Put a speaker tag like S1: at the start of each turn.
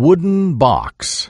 S1: Wooden box.